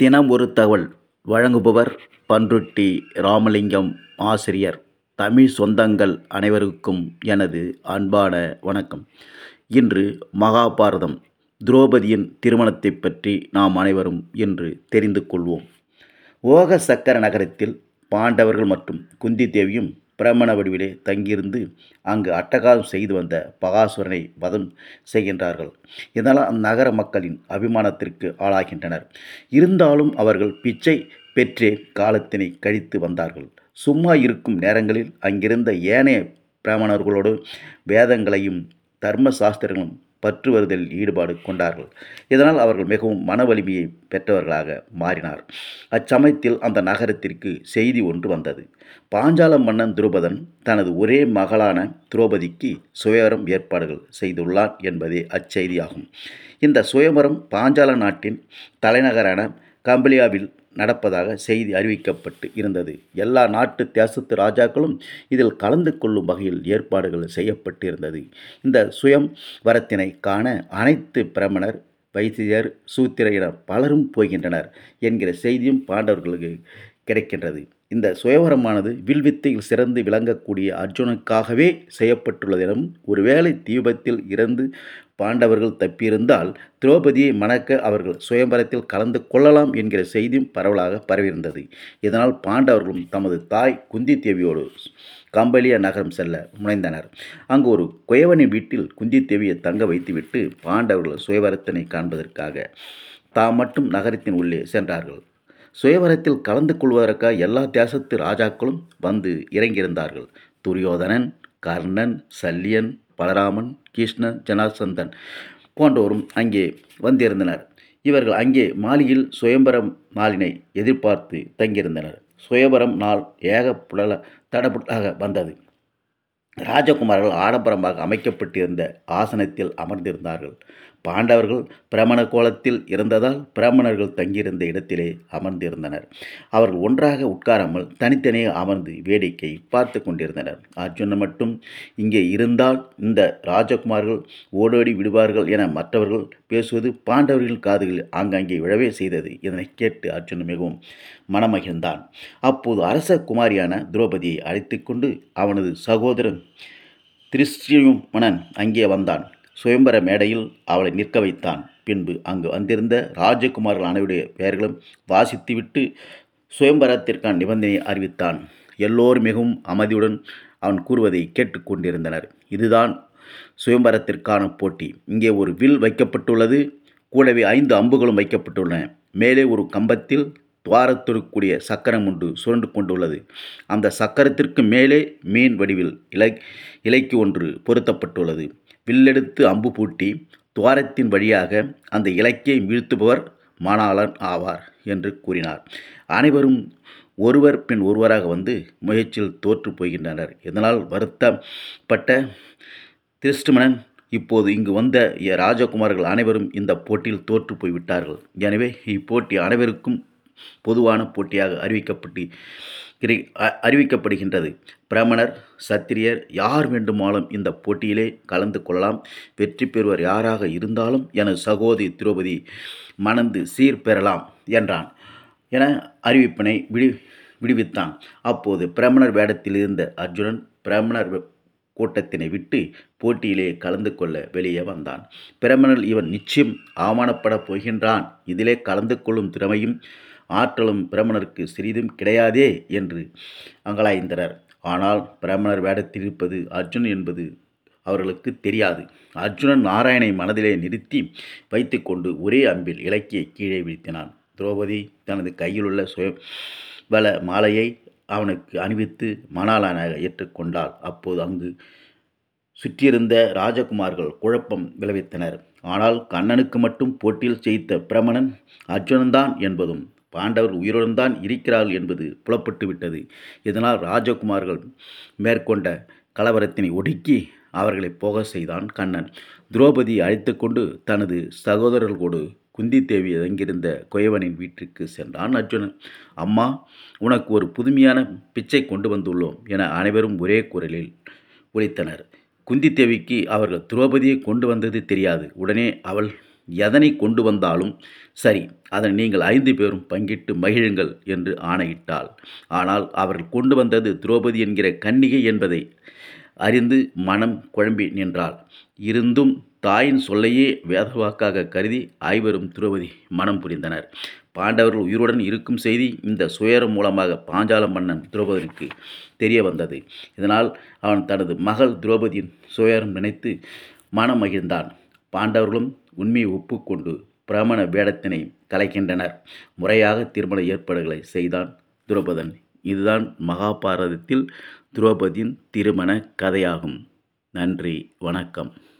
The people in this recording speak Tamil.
தினம் ஒரு தகவல். வழங்குபவர் பன்ருட்டி ராமலிங்கம் ஆசிரியர். தமிழ் சொந்தங்கள் அனைவருக்கும் எனது அன்பான வணக்கம். இன்று மகாபாரதம் துரோபதியின் திருமணத்தைப் பற்றி நாம் அனைவரும் இன்று தெரிந்து கொள்வோம். ஓக சக்கர நகரத்தில் பாண்டவர்கள் மற்றும் குந்தி தேவியும் பிரமண வடிவிலே தங்கியிருந்து அங்கு அட்டகாசம் செய்து வந்த பகாசுரனை வதம் செய்கின்றார்கள். இதனால் அந்நகர மக்களின் அபிமானத்திற்கு ஆளாகின்றனர். இருந்தாலும் அவர்கள் பிச்சை பெற்றே காலத்தினை கழித்து வந்தார்கள். சும்மா இருக்கும் நேரங்களில் அங்கிருந்த ஏனைய பிராமணர்களோடு வேதங்களையும் தர்ம சாஸ்திரங்களும் பற்று வருதலில் ஈடுபாடு கொண்டார்கள். இதனால் அவர்கள் மிகவும் மன வலிமையை பெற்றவர்களாக மாறினார். அச்சமயத்தில் அந்த நகரத்திற்கு செய்தி ஒன்று வந்தது. பாஞ்சால மன்னன் துருபதன் தனது ஒரே மகளான துரோபதிக்கு சுயவரம் ஏற்பாடுகள் செய்துள்ளான் என்பதே அச்செய்தியாகும். இந்த சுயவரம் பாஞ்சால நாட்டின் தலைநகரான கம்பலியாவில் நடப்பதாக செய்தி அறிவிக்கப்பட்டு இருந்தது. எல்லா நாட்டு தேசத்து ராஜாக்களும் இதில் கலந்து கொள்ளும் வகையில் ஏற்பாடுகள் செய்யப்பட்டு இருந்தது இந்த சுயம் வரத்தினை காண அனைத்து பிரமணர் வைத்தியர் சூத்திரையினர் பலரும் போகின்றனர் என்கிற செய்தியும் பாண்டவர்களுக்கு கிடைக்கின்றது. இந்த சுயவரமானது வில்வித்தையில் சிறந்து விளங்கக்கூடிய அர்ஜுனுக்காகவே செய்யப்பட்டுள்ளதெனும் ஒருவேளை தீபத்தில் இறந்து பாண்டவர்கள் தப்பியிருந்தால் திரௌபதியை மணக்க அவர்கள் சுயம்பரத்தில் கலந்து கொள்ளலாம் என்கிற செய்தியும் பரவலாக பரவியிருந்தது. இதனால் பாண்டவர்களும் தமது தாய் குந்தி தேவியோடு கம்பலிய நகரம் செல்ல முனைந்தனர். அங்கு ஒரு குயவனின் வீட்டில் குந்தி தேவியை தங்க வைத்துவிட்டு பாண்டவர்கள் சுயவரத்தினை காண்பதற்காக தாம் மட்டும் நகரத்தின் உள்ளே சென்றார்கள். சுயவரத்தில் கலந்து கொள்வதற்காக எல்லா தேசத்து ராஜாக்களும் வந்து இறங்கியிருந்தார்கள். துரியோதனன் கர்ணன் சல்லியன் பலராமன் கிருஷ்ணன் ஜனாசந்தன் போன்றோரும் அங்கே வந்திருந்தனர். இவர்கள் அங்கே மாளிகையில் சுயம்பரம் நாளினை எதிர்பார்த்து தங்கியிருந்தனர். சுயம்பரம் நாள் ஏக புடல தடபுட்டாக வந்தது. ராஜகுமாரர்கள் ஆடம்பரமாக அமைக்கப்பட்டிருந்த ஆசனத்தில் அமர்ந்திருந்தார்கள். பாண்டவர்கள் பிரமண கோலத்தில் இருந்ததால் பிராமணர்கள் தங்கியிருந்த இடத்திலே அமர்ந்திருந்தனர். அவர்கள் ஒன்றாக உட்காராமல் தனித்தனியே அமர்ந்து வேடிக்கை பார்த்து கொண்டிருந்தனர். அர்ஜுனன் மட்டும் இங்கே இருந்தால் இந்த ராஜகுமார்கள் ஓடோடி விடுவார்கள் என மற்றவர்கள் பேசுவது பாண்டவர்களின் காதுகளில் ஆங்காங்கே விழவே செய்தது இதனை கேட்டு அர்ஜுனன் மிகவும் மனமகிழ்ந்தான். அப்போது அரச குமாரியான திரௌபதியை அழைத்து கொண்டு அவனது சகோதரன் திருஷ்டியுமனன் அங்கே வந்தான். சுயம்பர மேடையில் அவளை நிற்க வைத்தான். பின்பு அங்கு வந்திருந்த ராஜகுமார்கள் அனைவருடைய பெயர்களும் வாசித்துவிட்டு சுயம்பரத்திற்கான நிபந்தனையை அறிவித்தான். எல்லோரும் மிகவும் அமைதியுடன் அவன் கூறுவதை கேட்டுக்கொண்டிருந்தனர் இதுதான் சுயம்பரத்திற்கான போட்டி. இங்கே ஒரு வில் வைக்கப்பட்டுள்ளது. கூடவே ஐந்து அம்புகளும் வைக்கப்பட்டுள்ளன. மேலே ஒரு கம்பத்தில் துவாரத்திற்குரிய சக்கரம் ஒன்று சுரண்டு கொண்டுள்ளது. அந்த சக்கரத்திற்கு மேலே மீன் வடிவில் இலை இலைக்கு ஒன்று பொருத்தப்பட்டுள்ளது. வில்லெடுத்து அம்பு பூட்டி துவாரத்தின் வழியாக அந்த இலக்கை வீழ்த்துபவர் மானாளன் ஆவார் என்று கூறினார். அனைவரும் ஒருவர் பின் ஒருவராக வந்து முயற்சியில் தோற்று போகின்றனர். இதனால் வருத்தப்பட்ட திருஷ்டுமணன் இப்போது இங்கு வந்த ராஜகுமார்கள் அனைவரும் இந்த போட்டியில் தோற்று போய்விட்டார்கள். எனவே இப்போட்டி அனைவருக்கும் பொதுவான போட்டியாக அறிவிக்கப்பட்டு அறிவிக்கப்படுகின்றது. பிராமணர் சத்திரியர் யார் வேண்டுமானாலும் இந்த போட்டியிலே கலந்து கொள்ளலாம். வெற்றி பெறுவர் யாராக இருந்தாலும் எனது சகோதரி திரௌபதி மணந்து சீர் பெறலாம் என்றான் என அறிவிப்பினை விடு விடுவித்தான். அப்போது பிரமணர் வேடத்தில் இருந்த அர்ஜுனன் பிரமணர் கூட்டத்தினை விட்டு போட்டியிலே கலந்து கொள்ள வெளியே வந்தான். பிரமணர் இவன் நிச்சயம் ஆவணப்படப் போகின்றான். இதிலே கலந்து கொள்ளும் திறமையும் ஆற்றலும் பிரமணருக்கு சிறிதும் கிடையாதே என்று அங்கலாய்ந்தனர். ஆனால் பிரமணர் வேடத்தில் இருப்பது அர்ஜுன் என்பது அவர்களுக்கு தெரியாது. அர்ஜுனன் நாராயணை மனதிலே நிறுத்தி வைத்துக்கொண்டு ஒரே அம்பில் இலக்கியை கீழே வீழ்த்தினான். திரௌபதி தனது கையிலுள்ள சுய பல மாலையை அவனுக்கு அணிவித்து மணாளனாக ஏற்றுக்கொண்டாள். அப்போது அங்கு சுற்றியிருந்த ராஜகுமார்கள் குழப்பம் விளைவித்தனர். ஆனால் கண்ணனுக்கு மட்டும் போட்டியில் ஜெயித்த பிரமணன் அர்ஜுனன்தான் என்பதும் பாண்டவர் உயிருடன் தான் இருக்கிறார்கள் என்பது புலப்பட்டு விட்டது இதனால் ராஜகுமார்கள் மேற்கொண்ட கலவரத்தினை ஒடுக்கி அவர்களை போக செய்தான் கண்ணன். துரோபதி அழைத்து கொண்டு தனது சகோதரர்களோடு குந்தி தேவி தங்கியிருந்த குயவனின் வீட்டிற்கு சென்றான் அர்ஜுனன். அம்மா உனக்கு ஒரு புதுமையான பிச்சை கொண்டு வந்துள்ளோம் என அனைவரும் ஒரே குரலில் உழைத்தனர் குந்தி தேவிக்கு அவர்கள் துரோபதியை கொண்டு வந்தது தெரியாது. உடனே அவள் எதனை கொண்டு வந்தாலும் சரி அதனை நீங்கள் ஐந்து பேரும் பங்கிட்டு மகிழுங்கள் என்று ஆணையிட்டாள். ஆனால் அவர்கள் கொண்டு வந்தது திரௌபதி என்கிற கன்னிகை என்பதை அறிந்து மனம் குழம்பி நின்றாள். இருந்தும் தாயின் சொல்லையே வேதவாக்காக கருதி ஐவரும் திரௌபதி மனம் புரிந்தனர். பாண்டவர்கள் உயிருடன் இருக்கும் செய்தி இந்த சுயரம் மூலமாக பாஞ்சால மன்னன் திரௌபதிக்கு தெரிய வந்தது. இதனால் அவன் தனது மகள் திரௌபதியின் சுயரம் நினைத்து மனம் மகிழ்ந்தான். பாண்டவர்களும் உண்மையை ஒப்புக்கொண்டு பிராமண வேடத்தினை கலைக்கின்றனர். முறையாக திருமண ஏற்பாடுகளை செய்தான் துரோபதன். இதுதான் மகாபாரதத்தில் துரோபதியின் திருமண கதையாகும். நன்றி வணக்கம்.